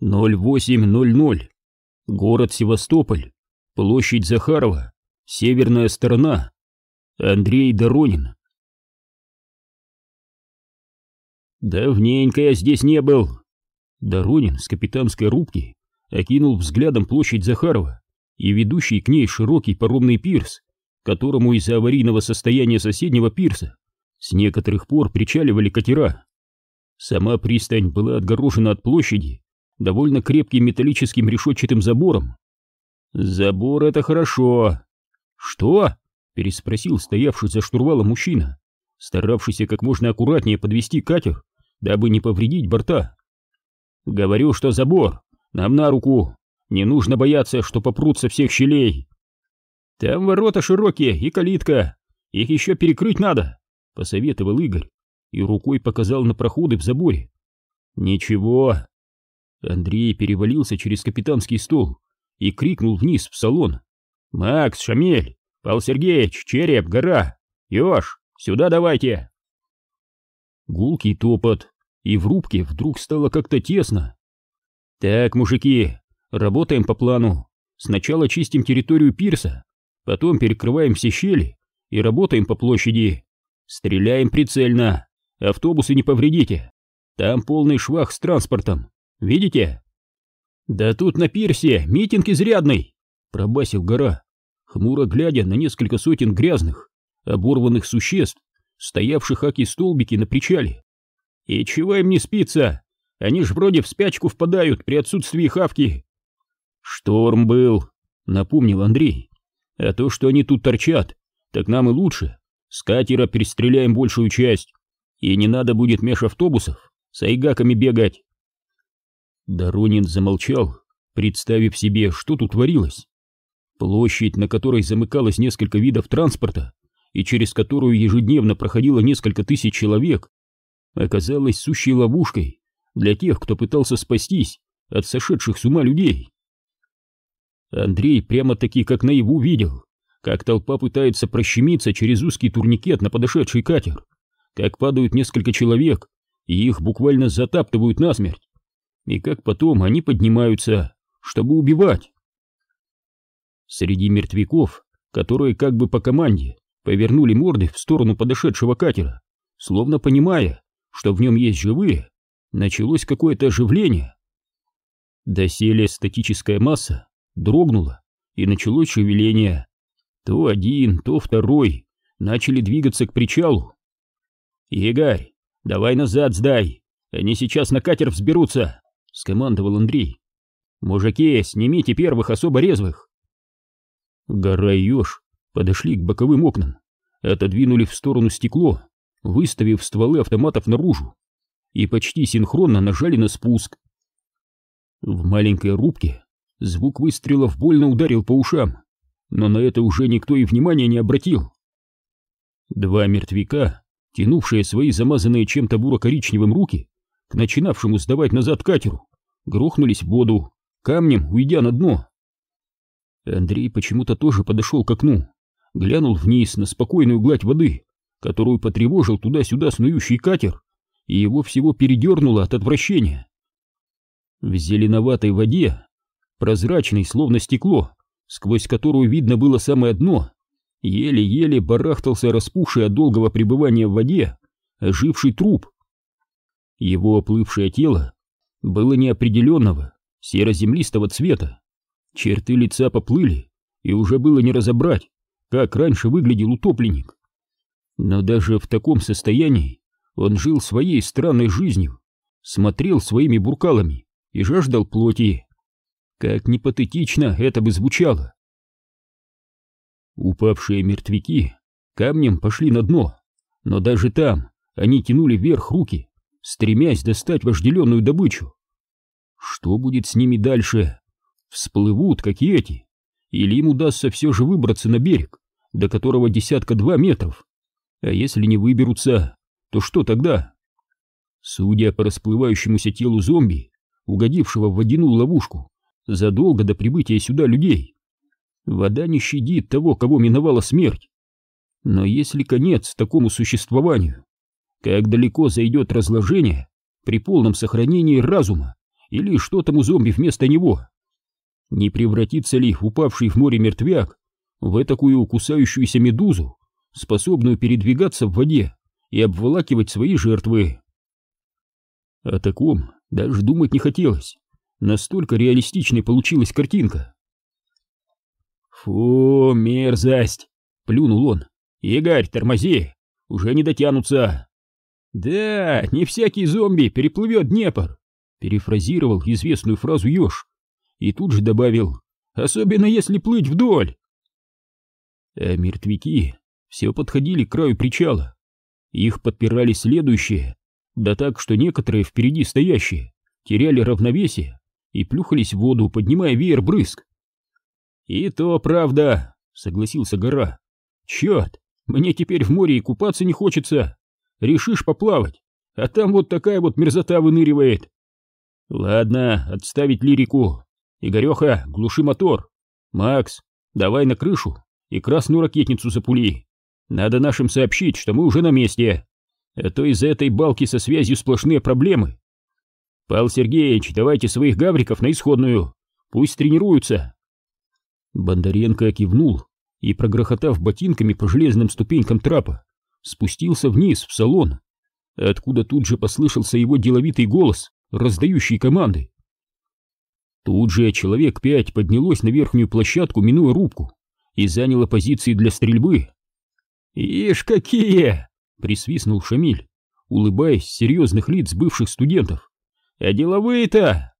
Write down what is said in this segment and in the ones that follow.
0800. Город Севастополь. Площадь Захарова. Северная сторона. Андрей Доронин. Давненько я здесь не был. Доронин с капитанской рубки окинул взглядом площадь Захарова и ведущий к ней широкий паромный пирс, которому из-за аварийного состояния соседнего пирса с некоторых пор причаливали катера. Сама пристань была отгорожена от площади довольно крепким металлическим решетчатым забором. «Забор — это хорошо!» «Что?» — переспросил стоявший за штурвалом мужчина, старавшийся как можно аккуратнее подвести катер, дабы не повредить борта. «Говорю, что забор, нам на руку, не нужно бояться, что попрут со всех щелей. Там ворота широкие и калитка, их еще перекрыть надо», — посоветовал Игорь и рукой показал на проходы в заборе. «Ничего, Андрей перевалился через капитанский стол и крикнул вниз в салон. «Макс, Шамель, Павел Сергеевич, Череп, Гора, Ёж, сюда давайте!» Гулкий топот, и в рубке вдруг стало как-то тесно. «Так, мужики, работаем по плану. Сначала чистим территорию пирса, потом перекрываем все щели и работаем по площади. Стреляем прицельно, автобусы не повредите. Там полный швах с транспортом. Видите? Да тут на пирсе митинг изрядный, пробасил гора, хмуро глядя на несколько сотен грязных, оборванных существ, стоявших аки столбики на причале. И чего им не спится? Они ж вроде в спячку впадают при отсутствии хавки. Шторм был, напомнил Андрей. А то, что они тут торчат, так нам и лучше. С катера перестреляем большую часть. И не надо будет меж автобусов с айгаками бегать. Доронин замолчал, представив себе, что тут творилось. Площадь, на которой замыкалось несколько видов транспорта и через которую ежедневно проходило несколько тысяч человек, оказалась сущей ловушкой для тех, кто пытался спастись от сошедших с ума людей. Андрей прямо-таки как наяву видел, как толпа пытается прощемиться через узкий турникет на подошедший катер, как падают несколько человек, и их буквально затаптывают насмерть и как потом они поднимаются, чтобы убивать. Среди мертвяков, которые как бы по команде повернули морды в сторону подошедшего катера, словно понимая, что в нем есть живые, началось какое-то оживление. Доселе статическая масса дрогнула, и началось шевеление. То один, то второй начали двигаться к причалу. «Игорь, давай назад сдай, они сейчас на катер взберутся!» — скомандовал Андрей. «Мужики, снимите первых особо резвых!» Гора и еж подошли к боковым окнам, отодвинули в сторону стекло, выставив стволы автоматов наружу, и почти синхронно нажали на спуск. В маленькой рубке звук выстрелов больно ударил по ушам, но на это уже никто и внимания не обратил. Два мертвяка, тянувшие свои замазанные чем-то буро-коричневым руки, к начинавшему сдавать назад катеру, грохнулись в воду, камнем уйдя на дно. Андрей почему-то тоже подошел к окну, глянул вниз на спокойную гладь воды, которую потревожил туда-сюда снующий катер, и его всего передернуло от отвращения. В зеленоватой воде, прозрачной, словно стекло, сквозь которую видно было самое дно, еле-еле барахтался распухший от долгого пребывания в воде оживший труп. Его оплывшее тело было неопределенного, серо-землистого цвета. Черты лица поплыли, и уже было не разобрать, как раньше выглядел утопленник. Но даже в таком состоянии он жил своей странной жизнью, смотрел своими буркалами и жаждал плоти. Как непатетично это бы звучало. Упавшие мертвяки камнем пошли на дно, но даже там они тянули вверх руки, стремясь достать вожделенную добычу. Что будет с ними дальше? Всплывут, как и эти? Или им удастся все же выбраться на берег, до которого десятка-два метров? А если не выберутся, то что тогда? Судя по расплывающемуся телу зомби, угодившего в водяную ловушку, задолго до прибытия сюда людей, вода не щадит того, кого миновала смерть. Но есть ли конец такому существованию? Как далеко зайдет разложение при полном сохранении разума или что там у зомби вместо него. Не превратится ли упавший в море мертвяк в такую кусающуюся медузу, способную передвигаться в воде и обволакивать свои жертвы? О таком даже думать не хотелось. Настолько реалистичной получилась картинка. «Фу, мерзость!» — плюнул он. «Игорь, тормози! Уже не дотянутся!» «Да, не всякий зомби переплывет Днепр!» — перефразировал известную фразу Ёж. И тут же добавил «Особенно если плыть вдоль!» А мертвяки все подходили к краю причала. Их подпирали следующие, да так, что некоторые впереди стоящие теряли равновесие и плюхались в воду, поднимая веер брызг. «И то правда», — согласился гора. «Черт, мне теперь в море и купаться не хочется. Решишь поплавать, а там вот такая вот мерзота выныривает». «Ладно, отставить лирику. Игореха, глуши мотор. Макс, давай на крышу и красную ракетницу запули. Надо нашим сообщить, что мы уже на месте. А то из-за этой балки со связью сплошные проблемы. Павел Сергеевич, давайте своих гавриков на исходную. Пусть тренируются. Бондаренко кивнул и, прогрохотав ботинками по железным ступенькам трапа, спустился вниз в салон, откуда тут же послышался его деловитый голос, раздающий команды. Тут же человек пять поднялось на верхнюю площадку, минуя рубку, и заняло позиции для стрельбы. «Ишь какие!» — присвистнул Шамиль, улыбаясь серьезных лиц бывших студентов. «А деловые-то?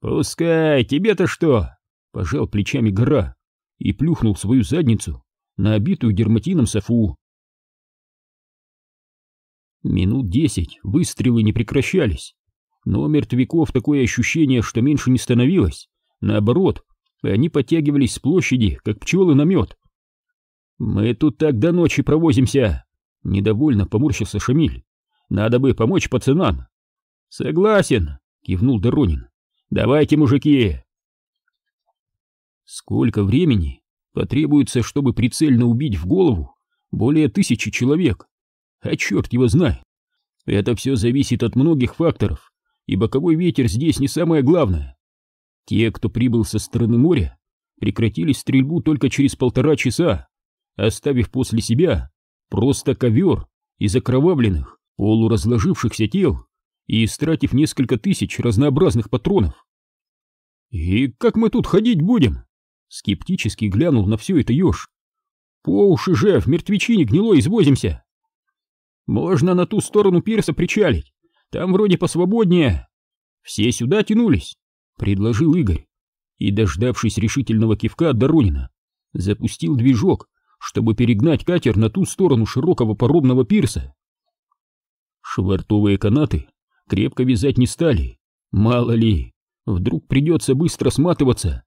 Пускай, тебе-то что?» — пожал плечами гора и плюхнул свою задницу на обитую дерматином софу. Минут десять выстрелы не прекращались, но мертвяков такое ощущение, что меньше не становилось. Наоборот, они подтягивались с площади, как пчелы на мед. «Мы тут так до ночи провозимся!» — недовольно поморщился Шамиль. «Надо бы помочь пацанам!» «Согласен!» — кивнул Доронин. «Давайте, мужики, Сколько времени потребуется, чтобы прицельно убить в голову более тысячи человек? А черт его знает. Это все зависит от многих факторов, и боковой ветер здесь не самое главное. Те, кто прибыл со стороны моря, прекратили стрельбу только через полтора часа, оставив после себя просто ковер из окровавленных, полуразложившихся тел и истратив несколько тысяч разнообразных патронов. «И как мы тут ходить будем?» Скептически глянул на все это еж. По уши же в мертвечине гнилой извозимся. Можно на ту сторону пирса причалить, там вроде посвободнее. Все сюда тянулись, предложил Игорь. И, дождавшись решительного кивка от Доронина, запустил движок, чтобы перегнать катер на ту сторону широкого паромного пирса. Швартовые канаты крепко вязать не стали, мало ли, вдруг придется быстро сматываться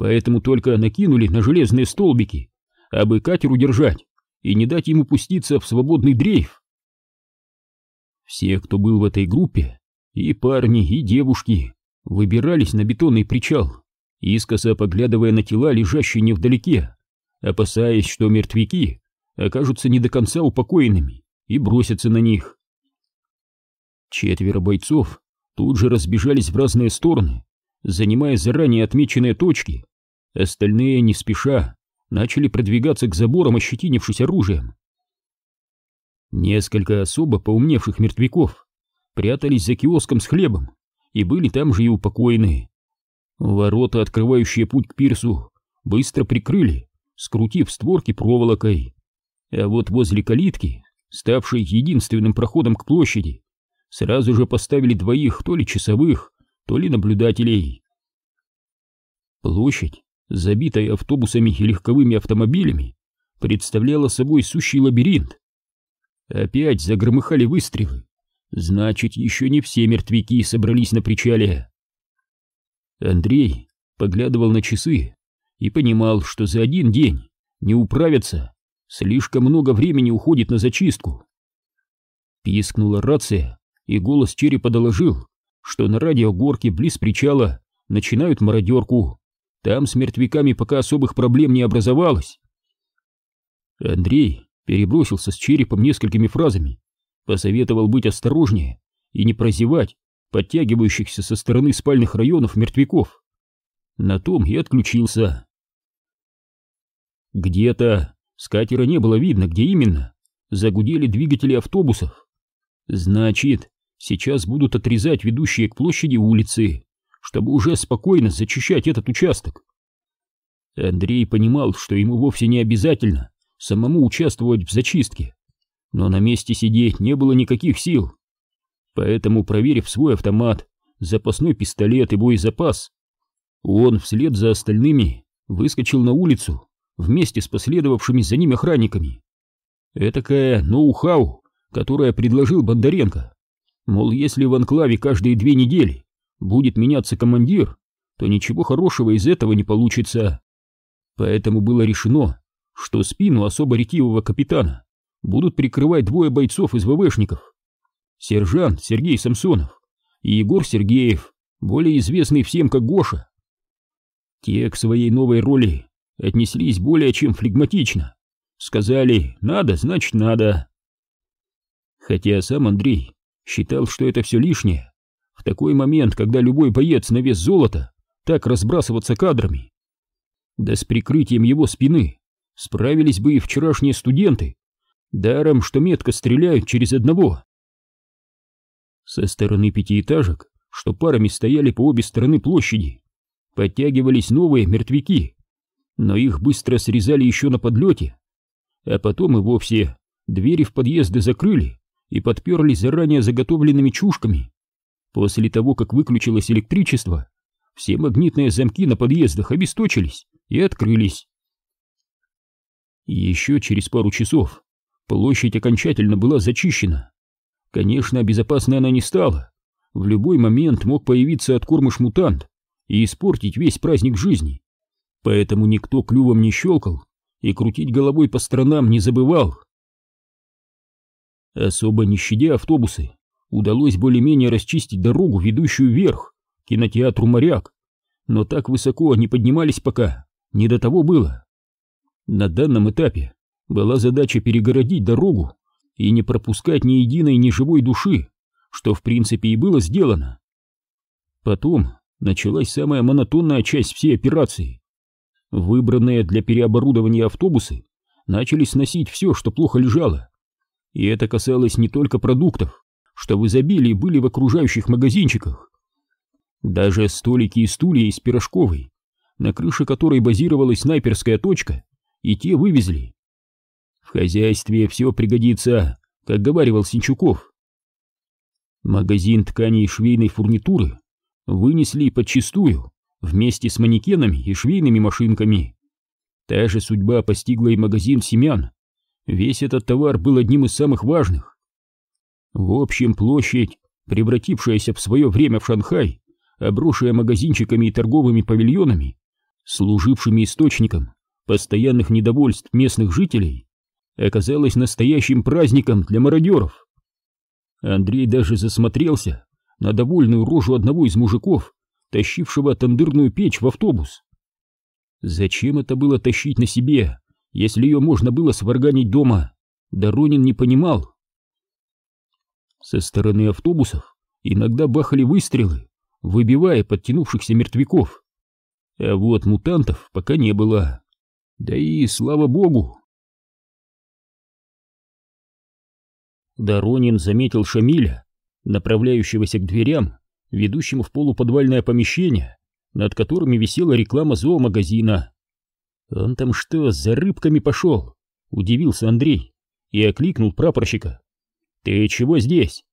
поэтому только накинули на железные столбики, абы катер удержать и не дать ему пуститься в свободный дрейф. Все, кто был в этой группе, и парни, и девушки, выбирались на бетонный причал, искоса поглядывая на тела, лежащие невдалеке, опасаясь, что мертвяки окажутся не до конца упокоенными и бросятся на них. Четверо бойцов тут же разбежались в разные стороны, занимая заранее отмеченные точки, Остальные, не спеша, начали продвигаться к заборам, ощетинившись оружием. Несколько особо поумневших мертвяков прятались за киоском с хлебом и были там же и упокоены. Ворота, открывающие путь к пирсу, быстро прикрыли, скрутив створки проволокой. А вот возле калитки, ставшей единственным проходом к площади, сразу же поставили двоих то ли часовых, то ли наблюдателей. Площадь забитой автобусами и легковыми автомобилями, представляла собой сущий лабиринт. Опять загромыхали выстрелы. Значит, еще не все мертвяки собрались на причале. Андрей поглядывал на часы и понимал, что за один день не управятся, слишком много времени уходит на зачистку. Пискнула рация, и голос черепа доложил, что на радиогорке близ причала начинают мародерку. Там с мертвяками пока особых проблем не образовалось. Андрей перебросился с черепом несколькими фразами, посоветовал быть осторожнее и не прозевать, подтягивающихся со стороны спальных районов мертвяков. На том и отключился. Где-то с катера не было видно, где именно. Загудели двигатели автобусов. Значит, сейчас будут отрезать ведущие к площади улицы, чтобы уже спокойно зачищать этот участок. Андрей понимал, что ему вовсе не обязательно самому участвовать в зачистке, но на месте сидеть не было никаких сил. Поэтому, проверив свой автомат, запасной пистолет и боезапас, он вслед за остальными выскочил на улицу вместе с последовавшими за ним охранниками. Этакая ноу-хау, которое предложил Бондаренко. Мол, если в анклаве каждые две недели будет меняться командир, то ничего хорошего из этого не получится. Поэтому было решено, что спину особо ретивого капитана будут прикрывать двое бойцов из ВВшников. Сержант Сергей Самсонов и Егор Сергеев, более известный всем как Гоша. Те к своей новой роли отнеслись более чем флегматично. Сказали «надо, значит надо». Хотя сам Андрей считал, что это все лишнее. В такой момент, когда любой боец на вес золота так разбрасываться кадрами. Да с прикрытием его спины справились бы и вчерашние студенты, даром, что метко стреляют через одного. Со стороны пятиэтажек, что парами стояли по обе стороны площади, подтягивались новые мертвяки, но их быстро срезали еще на подлете, а потом и вовсе двери в подъезды закрыли и подперли заранее заготовленными чушками. После того, как выключилось электричество, все магнитные замки на подъездах обесточились и открылись. Еще через пару часов площадь окончательно была зачищена. Конечно, безопасной она не стала. В любой момент мог появиться откормыш-мутант и испортить весь праздник жизни. Поэтому никто клювом не щелкал и крутить головой по сторонам не забывал. Особо не щадя автобусы, удалось более-менее расчистить дорогу, ведущую вверх, к кинотеатру «Моряк», но так высоко они поднимались пока, не до того было. На данном этапе была задача перегородить дорогу и не пропускать ни единой ни живой души, что в принципе и было сделано. Потом началась самая монотонная часть всей операции. Выбранные для переоборудования автобусы начали сносить все, что плохо лежало. И это касалось не только продуктов, что в изобилии были в окружающих магазинчиках. Даже столики и стулья из пирожковой, на крыше которой базировалась снайперская точка, и те вывезли. В хозяйстве все пригодится, как говаривал Синчуков. Магазин тканей и швейной фурнитуры вынесли подчистую вместе с манекенами и швейными машинками. Та же судьба постигла и магазин семян. Весь этот товар был одним из самых важных. В общем, площадь, превратившаяся в свое время в Шанхай, обросшая магазинчиками и торговыми павильонами, служившими источником постоянных недовольств местных жителей, оказалась настоящим праздником для мародеров. Андрей даже засмотрелся на довольную рожу одного из мужиков, тащившего тандырную печь в автобус. Зачем это было тащить на себе, если ее можно было сварганить дома, Доронин не понимал. Со стороны автобусов иногда бахали выстрелы, выбивая подтянувшихся мертвяков. А вот мутантов пока не было. Да и слава богу. Доронин заметил Шамиля, направляющегося к дверям, ведущим в полуподвальное помещение, над которыми висела реклама зоомагазина. «Он там что, за рыбками пошел?» — удивился Андрей и окликнул прапорщика. «Ты чего здесь?»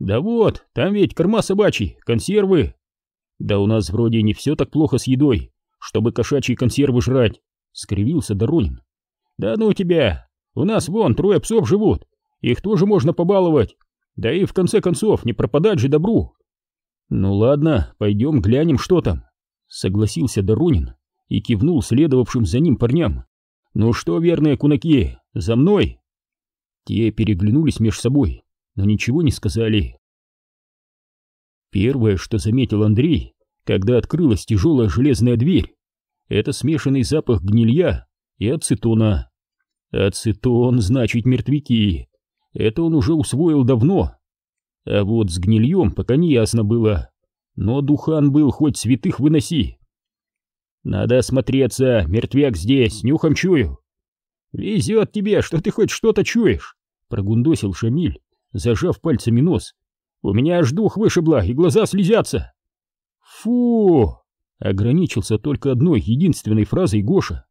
«Да вот, там ведь корма собачьи, консервы». «Да у нас вроде не все так плохо с едой, чтобы кошачьи консервы жрать скривился Доронин. Да ну тебя! У нас вон трое псов живут, их тоже можно побаловать. Да и в конце концов не пропадать же добру. Ну ладно, пойдем глянем, что там. Согласился Доронин и кивнул следовавшим за ним парням. Ну что, верные кунаки, за мной? Те переглянулись меж собой, но ничего не сказали. Первое, что заметил Андрей, когда открылась тяжелая железная дверь, это смешанный запах гнилья и ацетона. Ацетон значит мертвяки. Это он уже усвоил давно. А вот с гнильем пока не ясно было. Но духан был хоть святых выноси. Надо осмотреться, мертвяк здесь, нюхом чую. Везет тебе, что ты хоть что-то чуешь, прогундосил Шамиль, зажав пальцами нос. У меня аж дух вышибло и глаза слезятся. Фу! Ограничился только одной единственной фразой Гоша.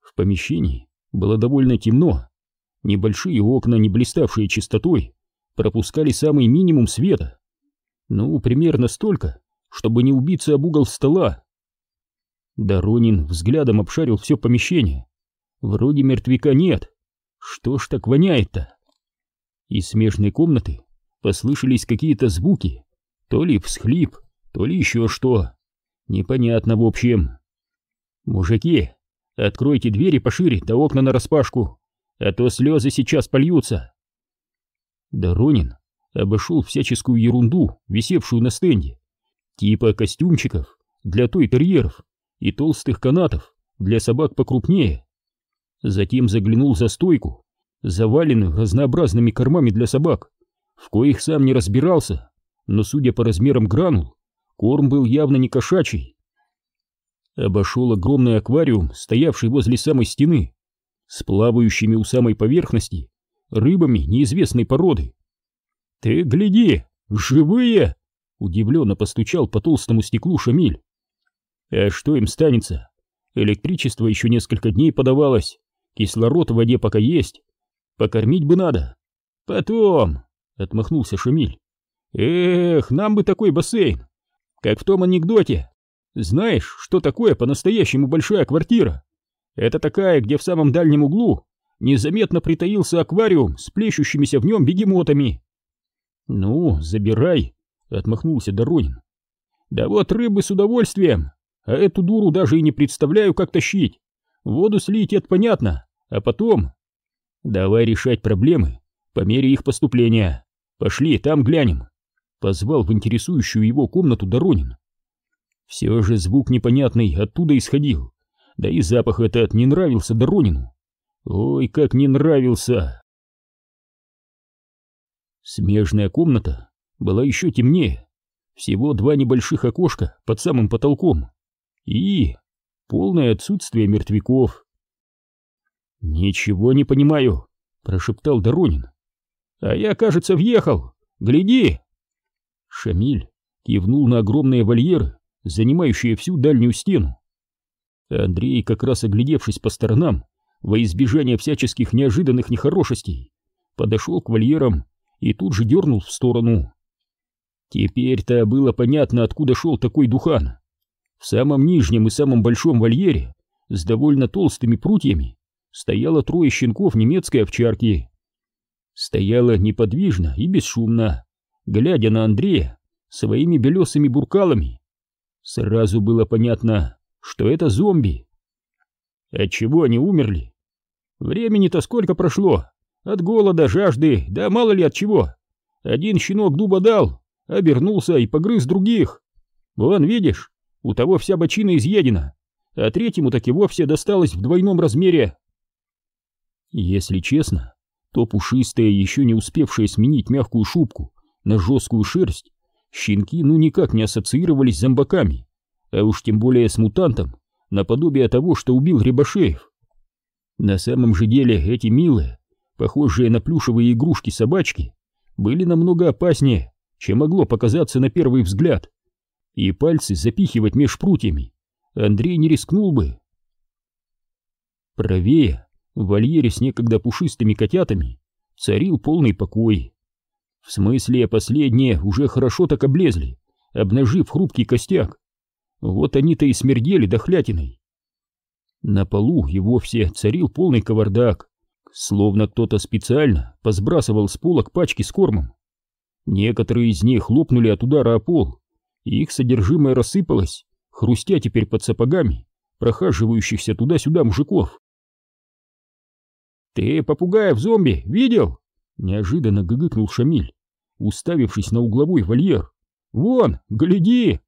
В помещении было довольно темно. Небольшие окна, не блиставшие чистотой, пропускали самый минимум света. Ну, примерно столько, чтобы не убиться об угол стола. Доронин взглядом обшарил все помещение. Вроде мертвяка нет. Что ж так воняет-то? Из смежной комнаты послышались какие-то звуки. То ли всхлип, то ли еще что. Непонятно в общем. Мужики, откройте двери пошире, да окна нараспашку, а то слезы сейчас польются. Доронин обошел всяческую ерунду, висевшую на стенде, типа костюмчиков для той-терьеров и толстых канатов для собак покрупнее. Затем заглянул за стойку, заваленную разнообразными кормами для собак, в коих сам не разбирался, но, судя по размерам гранул, корм был явно не кошачий. Обошел огромный аквариум, стоявший возле самой стены, с плавающими у самой поверхности рыбами неизвестной породы. «Ты гляди, живые!» — удивленно постучал по толстому стеклу Шамиль. «А что им станется? Электричество еще несколько дней подавалось, кислород в воде пока есть, покормить бы надо». «Потом!» — отмахнулся Шамиль. «Эх, нам бы такой бассейн, как в том анекдоте. Знаешь, что такое по-настоящему большая квартира? Это такая, где в самом дальнем углу незаметно притаился аквариум с плещущимися в нем бегемотами. «Ну, забирай», — отмахнулся Доронин. «Да вот рыбы с удовольствием, а эту дуру даже и не представляю, как тащить. Воду слить — это понятно, а потом...» «Давай решать проблемы по мере их поступления. Пошли, там глянем», — позвал в интересующую его комнату Доронин. Все же звук непонятный оттуда исходил, да и запах этот не нравился Доронину. Ой, как не нравился! Смежная комната была еще темнее. Всего два небольших окошка под самым потолком. И полное отсутствие мертвяков. «Ничего не понимаю», — прошептал Доронин. «А я, кажется, въехал. Гляди!» Шамиль кивнул на огромные вольеры, занимающие всю дальнюю стену. Андрей, как раз оглядевшись по сторонам, во избежание всяческих неожиданных нехорошестей, подошел к вольерам и тут же дернул в сторону. Теперь-то было понятно, откуда шел такой духан. В самом нижнем и самом большом вольере, с довольно толстыми прутьями, стояло трое щенков немецкой овчарки. Стояла неподвижно и бесшумно, глядя на Андрея своими белесыми буркалами. Сразу было понятно, что это зомби. Отчего они умерли? Времени-то сколько прошло? От голода, жажды, да мало ли от чего. Один щенок дуба дал, обернулся и погрыз других. Вон, видишь, у того вся бочина изъедена, а третьему так и вовсе досталось в двойном размере. Если честно, то пушистые, еще не успевшие сменить мягкую шубку на жесткую шерсть, щенки ну никак не ассоциировались с зомбаками, а уж тем более с мутантом, наподобие того, что убил Рябошеев. На самом же деле эти милые, похожие на плюшевые игрушки собачки, были намного опаснее, чем могло показаться на первый взгляд. И пальцы запихивать меж прутьями Андрей не рискнул бы. Правее, в вольере с некогда пушистыми котятами, царил полный покой. В смысле, последние уже хорошо так облезли, обнажив хрупкий костяк. Вот они-то и смердели дохлятиной. На полу и вовсе царил полный кавардак, словно кто-то специально посбрасывал с полок пачки с кормом. Некоторые из них лопнули от удара о пол, и их содержимое рассыпалось, хрустя теперь под сапогами прохаживающихся туда-сюда мужиков. «Ты попугаев зомби видел?» — неожиданно гыгыкнул Шамиль, уставившись на угловой вольер. «Вон, гляди!»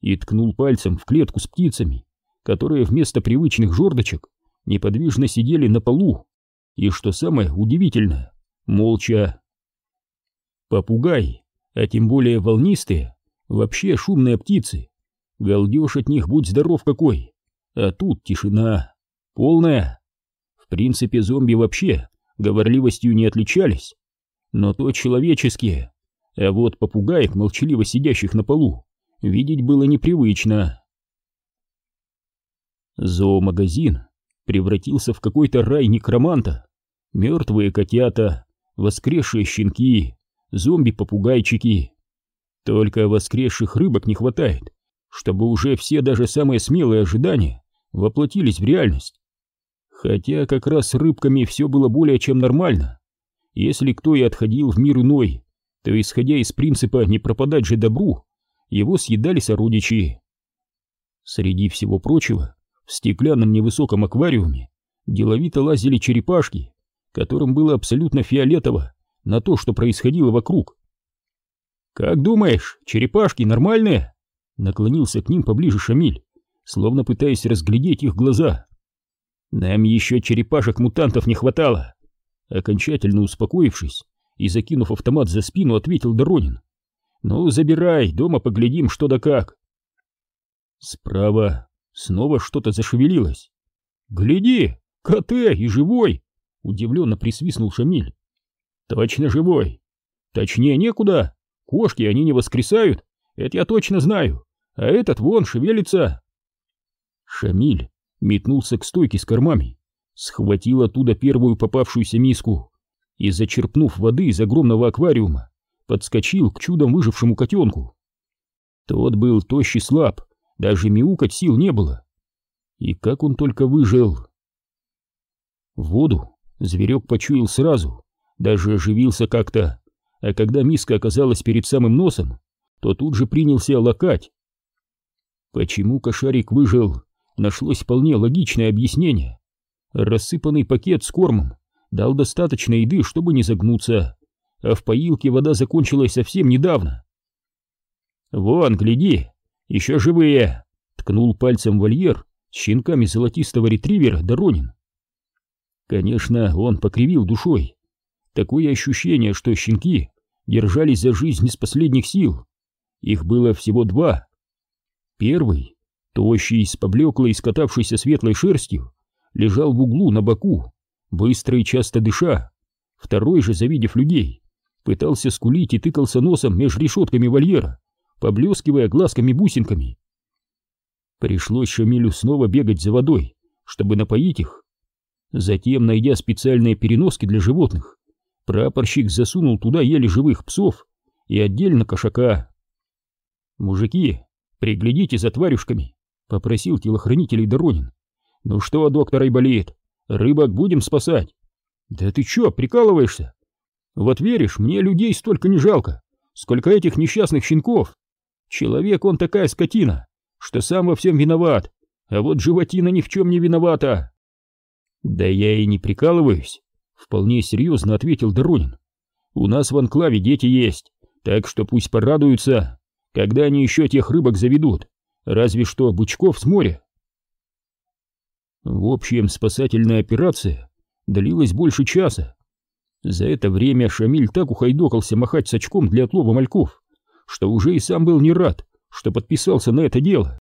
И ткнул пальцем в клетку с птицами, которые вместо привычных жердочек неподвижно сидели на полу, и, что самое удивительное, молча. Попугаи, а тем более волнистые, вообще шумные птицы. Галдеж от них будь здоров какой. А тут тишина. Полная. В принципе, зомби вообще говорливостью не отличались. Но то человеческие. А вот попугаев, молчаливо сидящих на полу, видеть было непривычно. Зоомагазин превратился в какой-то рай некроманта. Мертвые котята, воскресшие щенки, зомби-попугайчики. Только воскресших рыбок не хватает, чтобы уже все даже самые смелые ожидания воплотились в реальность. Хотя как раз с рыбками все было более чем нормально. Если кто и отходил в мир иной, то, исходя из принципа «не пропадать же добру», его съедали сородичи. Среди всего прочего, в стеклянном невысоком аквариуме деловито лазили черепашки, которым было абсолютно фиолетово на то, что происходило вокруг. «Как думаешь, черепашки нормальные?» Наклонился к ним поближе Шамиль, словно пытаясь разглядеть их глаза. «Нам еще черепашек-мутантов не хватало!» Окончательно успокоившись и закинув автомат за спину, ответил Доронин. «Ну, забирай, дома поглядим, что да как!» Справа снова что-то зашевелилось. «Гляди, КТ и живой!» Удивленно присвистнул Шамиль. Точно живой. Точнее некуда. Кошки, они не воскресают. Это я точно знаю. А этот вон шевелится. Шамиль метнулся к стойке с кормами, схватил оттуда первую попавшуюся миску и, зачерпнув воды из огромного аквариума, подскочил к чудом выжившему котенку. Тот был тощий слаб, даже мяукать сил не было. И как он только выжил. Воду Зверек почуял сразу, даже оживился как-то, а когда миска оказалась перед самым носом, то тут же принялся лакать. Почему кошарик выжил, нашлось вполне логичное объяснение. Рассыпанный пакет с кормом дал достаточно еды, чтобы не загнуться, а в поилке вода закончилась совсем недавно. «Вон, гляди, еще живые!» — ткнул пальцем вольер с щенками золотистого ретривера Доронин. Конечно, он покривил душой. Такое ощущение, что щенки держались за жизнь из последних сил. Их было всего два. Первый, тощий, с поблеклой, скатавшейся светлой шерстью, лежал в углу на боку, быстро и часто дыша. Второй же, завидев людей, пытался скулить и тыкался носом меж решетками вольера, поблескивая глазками-бусинками. Пришлось Шамилю снова бегать за водой, чтобы напоить их. Затем, найдя специальные переноски для животных, прапорщик засунул туда еле живых псов и отдельно кошака. «Мужики, приглядите за тварюшками», — попросил телохранителей Доронин. «Ну что, доктор Айболит, рыбок будем спасать?» «Да ты чё, прикалываешься? Вот веришь, мне людей столько не жалко, сколько этих несчастных щенков. Человек он такая скотина, что сам во всем виноват, а вот животина ни в чем не виновата». «Да я и не прикалываюсь», — вполне серьезно ответил Доронин. «У нас в анклаве дети есть, так что пусть порадуются, когда они еще тех рыбок заведут, разве что бычков с моря». В общем, спасательная операция длилась больше часа. За это время Шамиль так ухайдокался махать с очком для отлова мальков, что уже и сам был не рад, что подписался на это дело.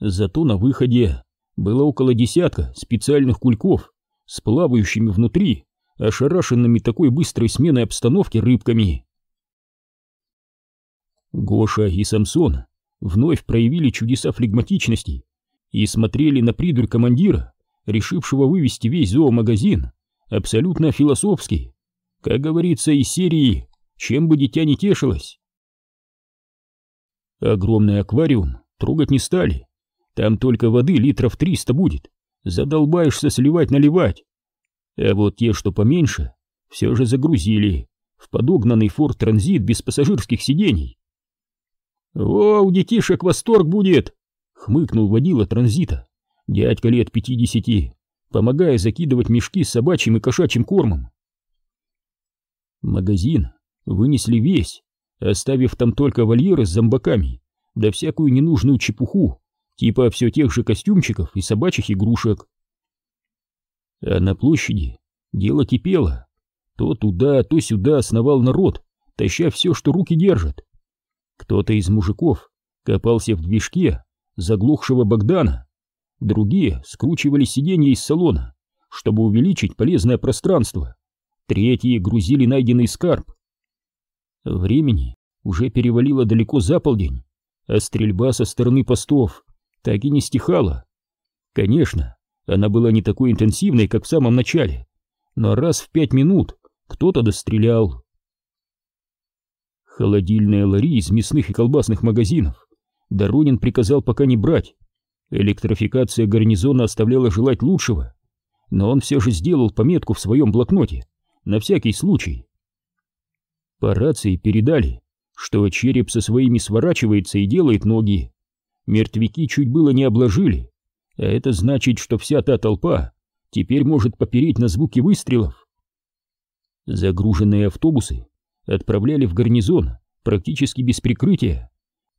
Зато на выходе было около десятка специальных кульков с плавающими внутри, ошарашенными такой быстрой сменой обстановки рыбками. Гоша и Самсон вновь проявили чудеса флегматичности и смотрели на придурь командира, решившего вывести весь зоомагазин, абсолютно философски, как говорится из серии «Чем бы дитя не тешилось». Огромный аквариум трогать не стали, там только воды литров триста будет. Задолбаешься сливать-наливать. А вот те, что поменьше, все же загрузили в подогнанный форт транзит без пассажирских сидений. «О, у детишек восторг будет!» — хмыкнул водила транзита, дядька лет пятидесяти, помогая закидывать мешки с собачьим и кошачьим кормом. Магазин вынесли весь, оставив там только вольеры с зомбаками, да всякую ненужную чепуху, типа все тех же костюмчиков и собачьих игрушек. А на площади дело кипело. То туда, то сюда сновал народ, таща все, что руки держат. Кто-то из мужиков копался в движке заглохшего Богдана, другие скручивали сиденья из салона, чтобы увеличить полезное пространство, третьи грузили найденный скарб. Времени уже перевалило далеко за полдень, а стрельба со стороны постов так и не стихала. Конечно, она была не такой интенсивной, как в самом начале, но раз в пять минут кто-то дострелял. Холодильные лари из мясных и колбасных магазинов Доронин приказал пока не брать. Электрификация гарнизона оставляла желать лучшего, но он все же сделал пометку в своем блокноте, на всякий случай. По рации передали, что череп со своими сворачивается и делает ноги. Мертвяки чуть было не обложили, а это значит, что вся та толпа теперь может попереть на звуки выстрелов. Загруженные автобусы отправляли в гарнизон практически без прикрытия.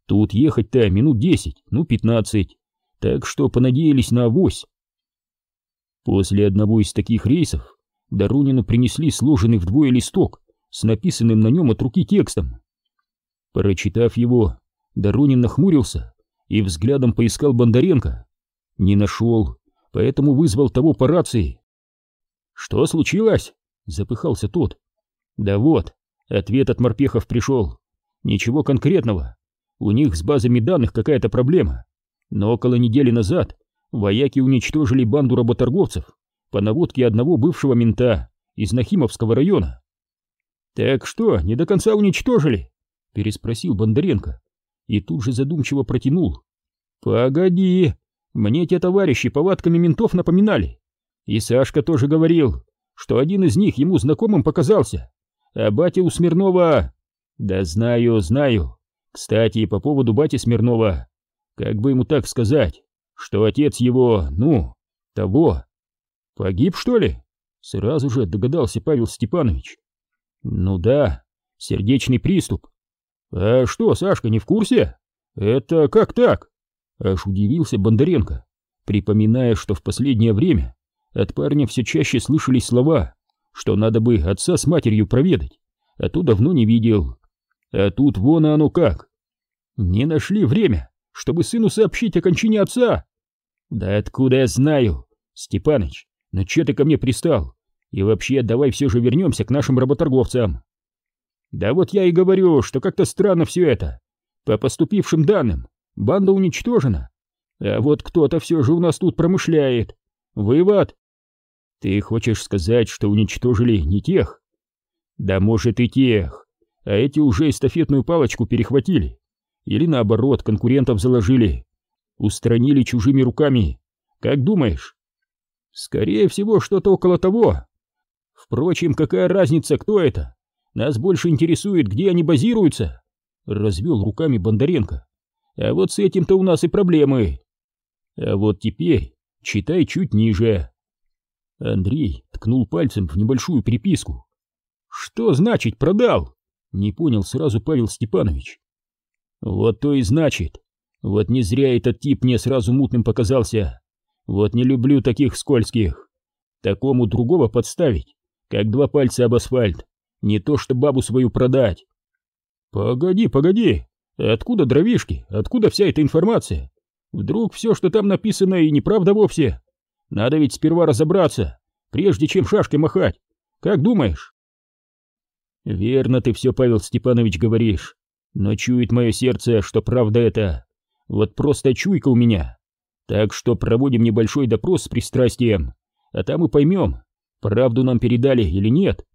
Тут ехать-то минут десять, ну пятнадцать, так что понадеялись на авось. После одного из таких рейсов Доронину принесли сложенный вдвое листок с написанным на нем от руки текстом. Прочитав его, Доронин нахмурился и взглядом поискал Бондаренко. Не нашел, поэтому вызвал того по рации. «Что случилось?» — запыхался тот. «Да вот, ответ от морпехов пришел. Ничего конкретного. У них с базами данных какая-то проблема. Но около недели назад вояки уничтожили банду работорговцев по наводке одного бывшего мента из Нахимовского района. «Так что, не до конца уничтожили?» переспросил Бондаренко и тут же задумчиво протянул. «Погоди, мне те товарищи повадками ментов напоминали. И Сашка тоже говорил, что один из них ему знакомым показался, а батя у Смирнова... Да знаю, знаю. Кстати, по поводу бати Смирнова, как бы ему так сказать, что отец его, ну, того... Погиб, что ли? Сразу же догадался Павел Степанович. Ну да, сердечный приступ. «А что, Сашка, не в курсе? Это как так?» Аж удивился Бондаренко, припоминая, что в последнее время от парня все чаще слышались слова, что надо бы отца с матерью проведать, а то давно не видел. А тут вон оно как. Не нашли время, чтобы сыну сообщить о кончине отца. Да откуда я знаю, Степаныч, ну че ты ко мне пристал? И вообще, давай все же вернемся к нашим работорговцам. Да вот я и говорю, что как-то странно все это. По поступившим данным, банда уничтожена. А вот кто-то все же у нас тут промышляет. Вывод? Ты хочешь сказать, что уничтожили не тех? Да может и тех. А эти уже эстафетную палочку перехватили. Или наоборот, конкурентов заложили. Устранили чужими руками. Как думаешь? Скорее всего, что-то около того. Впрочем, какая разница, кто это? Нас больше интересует, где они базируются, развел руками Бондаренко. А вот с этим-то у нас и проблемы. А вот теперь читай чуть ниже. Андрей ткнул пальцем в небольшую переписку. Что значит продал? Не понял сразу Павел Степанович. Вот то и значит. Вот не зря этот тип мне сразу мутным показался. Вот не люблю таких скользких. Такому другого подставить, как два пальца об асфальт. Не то что бабу свою продать. Погоди, погоди. Откуда дровишки? Откуда вся эта информация? Вдруг все, что там написано, и неправда вовсе? Надо ведь сперва разобраться, прежде чем шашкой махать. Как думаешь? Верно ты все, Павел Степанович, говоришь. Но чует мое сердце, что правда это. Вот просто чуйка у меня. Так что проводим небольшой допрос с пристрастием, а там и поймем, правду нам передали или нет.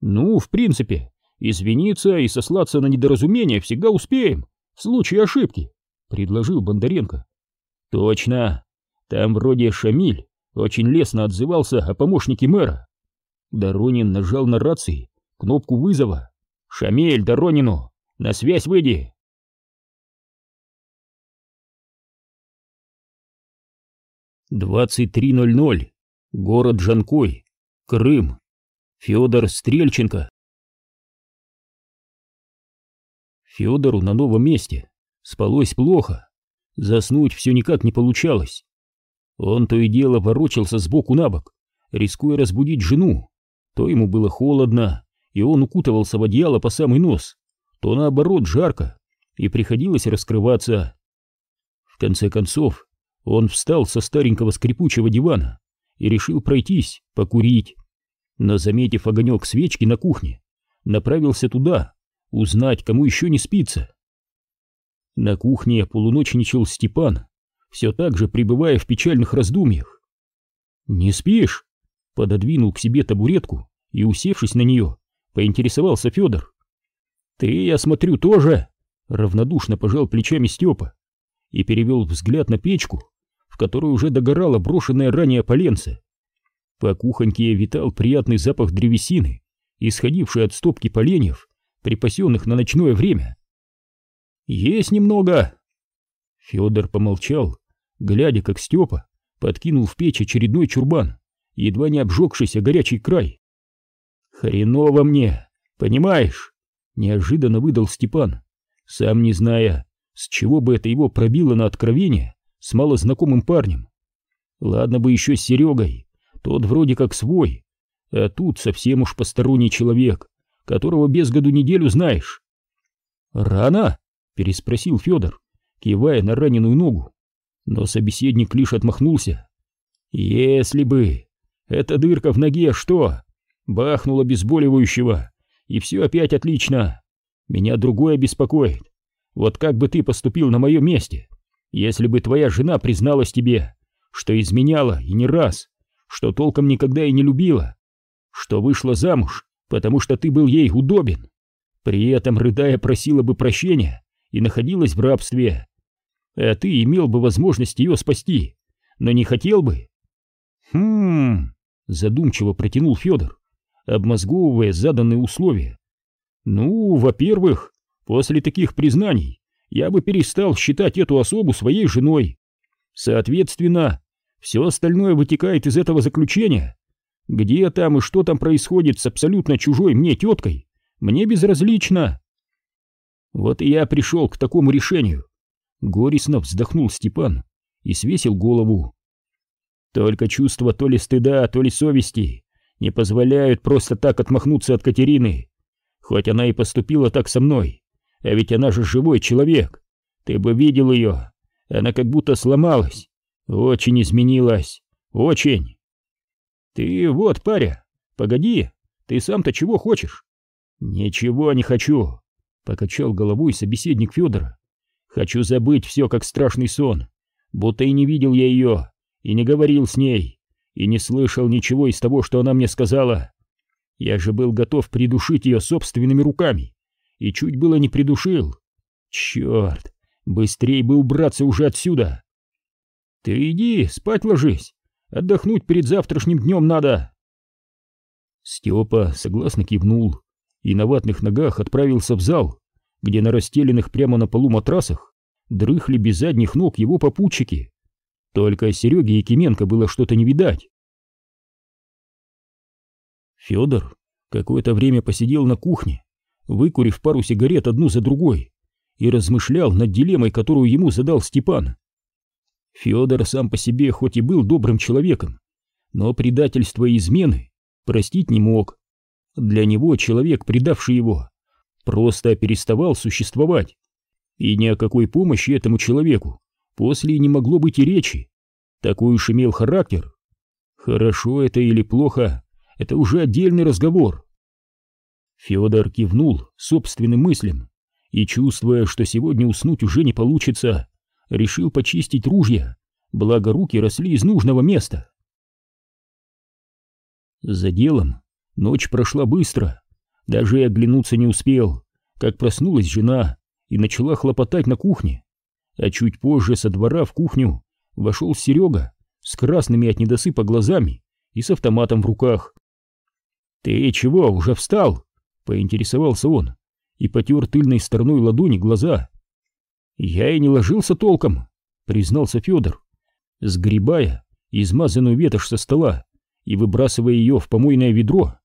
Ну, в принципе, извиниться и сослаться на недоразумение всегда успеем, в случае ошибки, предложил Бондаренко. Точно. Там вроде Шамиль очень лестно отзывался о помощнике мэра. Доронин нажал на рации кнопку вызова. «Шамиль, Доронину! На связь выйди!» Двадцать три ноль ноль. Город Жанкой. Крым. Федор Стрельченко. Федору на новом месте спалось плохо, заснуть все никак не получалось. Он то и дело ворочался сбоку на бок, рискуя разбудить жену. То ему было холодно, и он укутывался в одеяло по самый нос, то наоборот жарко, и приходилось раскрываться. В конце концов, он встал со старенького скрипучего дивана и решил пройтись, покурить. Но, заметив огонек свечки на кухне, направился туда, узнать, кому еще не спится. На кухне полуночничал Степан, все так же пребывая в печальных раздумьях. «Не спишь?» — пододвинул к себе табуретку и, усевшись на нее, поинтересовался Федор. «Ты, я смотрю, тоже?» — равнодушно пожал плечами Степа и перевел взгляд на печку, в которой уже догорало брошенное ранее поленце. По кухоньке витал приятный запах древесины, исходивший от стопки поленьев, припасенных на ночное время. «Есть немного!» Федор помолчал, глядя, как Степа подкинул в печь очередной чурбан, едва не обжегшийся горячий край. «Хреново мне, понимаешь?» — неожиданно выдал Степан, сам не зная, с чего бы это его пробило на откровение с малознакомым парнем. Ладно бы еще с Серегой, тот вроде как свой, а тут совсем уж посторонний человек, которого без году неделю знаешь. «Рано?» — переспросил Федор, кивая на раненую ногу. Но собеседник лишь отмахнулся. «Если бы! Эта дырка в ноге что? Бахнула обезболивающего, и все опять отлично. Меня другое беспокоит. Вот как бы ты поступил на моем месте, если бы твоя жена призналась тебе, что изменяла и не раз, что толком никогда и не любила, что вышла замуж, потому что ты был ей удобен, при этом, рыдая, просила бы прощения и находилась в рабстве, ты имел бы возможность ее спасти, но не хотел бы. Хм, задумчиво протянул Федор, обмозговывая заданные условия. Ну, во-первых, после таких признаний я бы перестал считать эту особу своей женой. Соответственно, все остальное вытекает из этого заключения. Где там и что там происходит с абсолютно чужой мне теткой, мне безразлично. Вот и я пришел к такому решению. Горестно вздохнул Степан и свесил голову. Только чувство то ли стыда, то ли совести не позволяют просто так отмахнуться от Катерины. Хоть она и поступила так со мной, а ведь она же живой человек. Ты бы видел ее, она как будто сломалась, очень изменилась, очень. Ты вот, паря, погоди, ты сам-то чего хочешь? Ничего не хочу, покачал головой собеседник Федора. Хочу забыть все, как страшный сон, будто и не видел я ее, и не говорил с ней, и не слышал ничего из того, что она мне сказала. Я же был готов придушить ее собственными руками, и чуть было не придушил. Черт, быстрей бы убраться уже отсюда. Ты иди, спать ложись, отдохнуть перед завтрашним днем надо. Степа согласно кивнул и на ватных ногах отправился в зал, где на расстеленных прямо на полу матрасах дрыхли без задних ног его попутчики. Только Сереге и Кименко было что-то не видать. Федор какое-то время посидел на кухне, выкурив пару сигарет одну за другой, и размышлял над дилеммой, которую ему задал Степан. Федор сам по себе хоть и был добрым человеком, но предательство и измены простить не мог. Для него человек, предавший его, просто переставал существовать, и ни о какой помощи этому человеку после не могло быть и речи. Такой уж имел характер. Хорошо это или плохо, это уже отдельный разговор. Федор кивнул собственным мыслям и, чувствуя, что сегодня уснуть уже не получится, решил почистить ружья, благо руки росли из нужного места. За делом ночь прошла быстро, даже и оглянуться не успел, как проснулась жена и начала хлопотать на кухне, а чуть позже со двора в кухню вошел Серега с красными от недосыпа глазами и с автоматом в руках. «Ты чего, уже встал?» — поинтересовался он и потер тыльной стороной ладони глаза. «Я и не ложился толком», — признался Федор, сгребая измазанную ветошь со стола и выбрасывая ее в помойное ведро.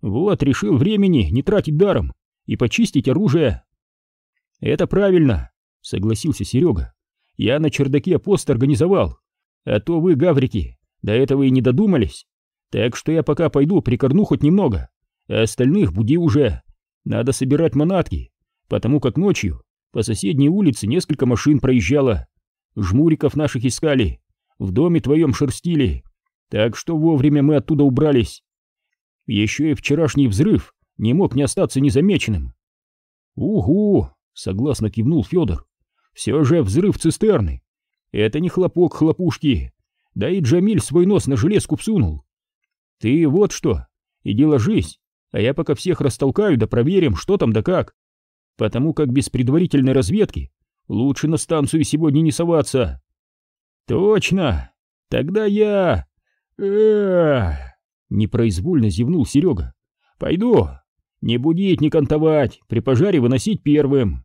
«Вот, решил времени не тратить даром и почистить оружие». «Это правильно», — согласился Серега. «Я на чердаке пост организовал, а то вы, гаврики, до этого и не додумались. Так что я пока пойду прикорну хоть немного, а остальных буди уже. Надо собирать манатки, потому как ночью по соседней улице несколько машин проезжало. Жмуриков наших искали, в доме твоем шерстили, так что вовремя мы оттуда убрались. Еще и вчерашний взрыв не мог не остаться незамеченным. «Угу!» — согласно кивнул Федор. «Все же взрыв цистерны. Это не хлопок хлопушки. Да и Джамиль свой нос на железку всунул. Ты вот что, иди ложись, а я пока всех растолкаю да проверим, что там да как. Потому как без предварительной разведки лучше на станцию сегодня не соваться». «Точно! Тогда я...» Непроизвольно зевнул Серега. «Пойду. Не будить, не кантовать, при пожаре выносить первым».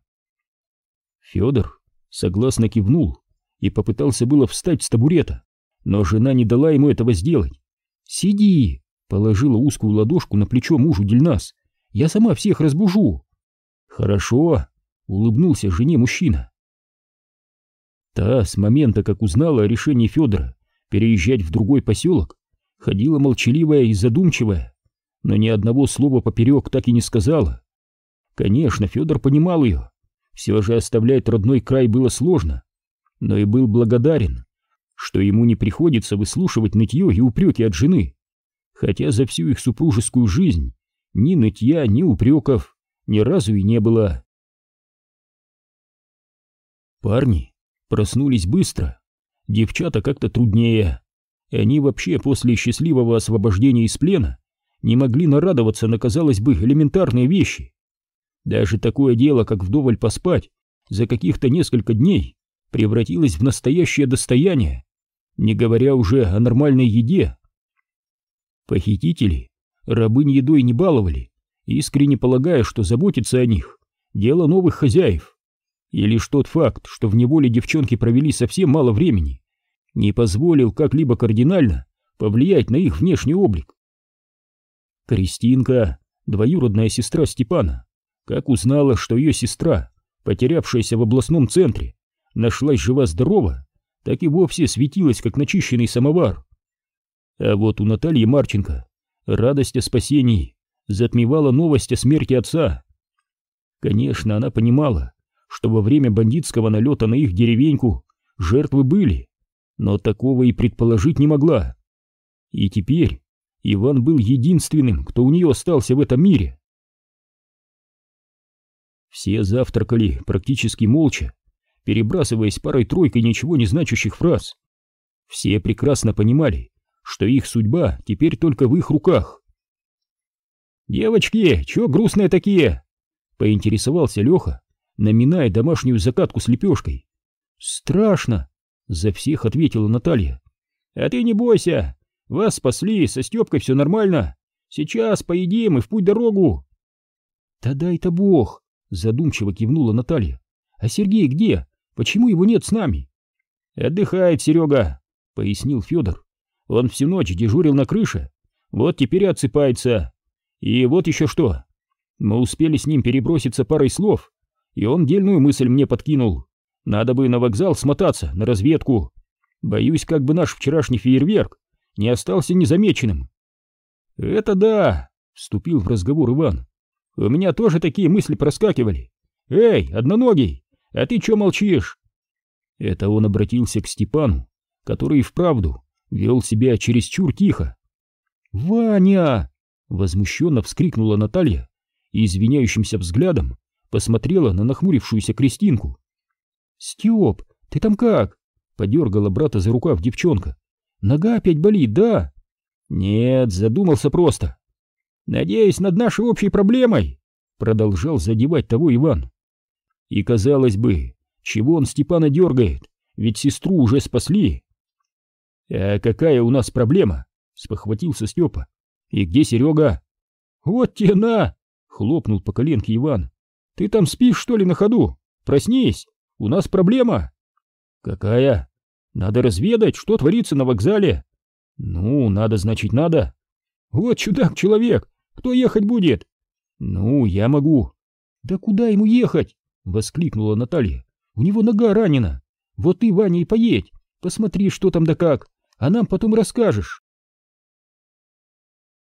Федор согласно кивнул и попытался было встать с табурета, но жена не дала ему этого сделать. «Сиди!» — положила узкую ладошку на плечо мужу Дельнас. «Я сама всех разбужу!» «Хорошо!» — улыбнулся жене мужчина. Та с момента, как узнала о решении Федора переезжать в другой поселок, ходила молчаливая и задумчивая, но ни одного слова поперек так и не сказала. Конечно, Федор понимал ее, все же оставлять родной край было сложно, но и был благодарен, что ему не приходится выслушивать нытье и упреки от жены, хотя за всю их супружескую жизнь ни нытья, ни упреков ни разу и не было. Парни Проснулись быстро. Девчата как-то труднее. Они вообще после счастливого освобождения из плена не могли нарадоваться на, казалось бы, элементарные вещи. Даже такое дело, как вдоволь поспать, за каких-то несколько дней превратилось в настоящее достояние, не говоря уже о нормальной еде. Похитители рабынь едой не баловали, искренне полагая, что заботиться о них — дело новых хозяев. И лишь тот факт, что в неволе девчонки провели совсем мало времени, не позволил как-либо кардинально повлиять на их внешний облик. Кристинка, двоюродная сестра Степана, как узнала, что ее сестра, потерявшаяся в областном центре, нашлась жива-здорова, так и вовсе светилась, как начищенный самовар. А вот у Натальи Марченко радость о спасении затмевала новость о смерти отца. Конечно, она понимала, что во время бандитского налета на их деревеньку жертвы были, но такого и предположить не могла. И теперь Иван был единственным, кто у нее остался в этом мире. Все завтракали практически молча, перебрасываясь парой-тройкой ничего не значащих фраз. Все прекрасно понимали, что их судьба теперь только в их руках. «Девочки, чё грустные такие?» — поинтересовался Леха, наминая домашнюю закатку с лепешкой. «Страшно!» — за всех ответила Наталья. «А ты не бойся! Вас спасли, со Степкой все нормально! Сейчас поедим и в путь дорогу!» «Да дай-то бог!» — задумчиво кивнула Наталья. «А Сергей где? Почему его нет с нами?» «Отдыхает Серега», — пояснил Федор. «Он всю ночь дежурил на крыше, вот теперь отсыпается. И вот еще что. Мы успели с ним переброситься парой слов, и он дельную мысль мне подкинул. Надо бы на вокзал смотаться, на разведку. Боюсь, как бы наш вчерашний фейерверк не остался незамеченным. Это да, вступил в разговор Иван. У меня тоже такие мысли проскакивали. Эй, одноногий, а ты чё молчишь? Это он обратился к Степану, который вправду вел себя чересчур тихо. «Ваня!» — возмущенно вскрикнула Наталья и извиняющимся взглядом посмотрела на нахмурившуюся Кристинку. «Степ, ты там как?» — подергала брата за рукав девчонка. «Нога опять болит, да?» «Нет, задумался просто. Надеюсь, над нашей общей проблемой!» Продолжал задевать того Иван. И, казалось бы, чего он Степана дергает, ведь сестру уже спасли. «А какая у нас проблема?» — спохватился Степа. «И где Серега?» «Вот те на!» — хлопнул по коленке Иван. Ты там спишь, что ли, на ходу? Проснись, у нас проблема. Какая? Надо разведать, что творится на вокзале. Ну, надо, значит, надо. Вот чудак-человек, кто ехать будет? Ну, я могу. Да куда ему ехать? Воскликнула Наталья. У него нога ранена. Вот ты, Ваня, и поедь. Посмотри, что там да как, а нам потом расскажешь.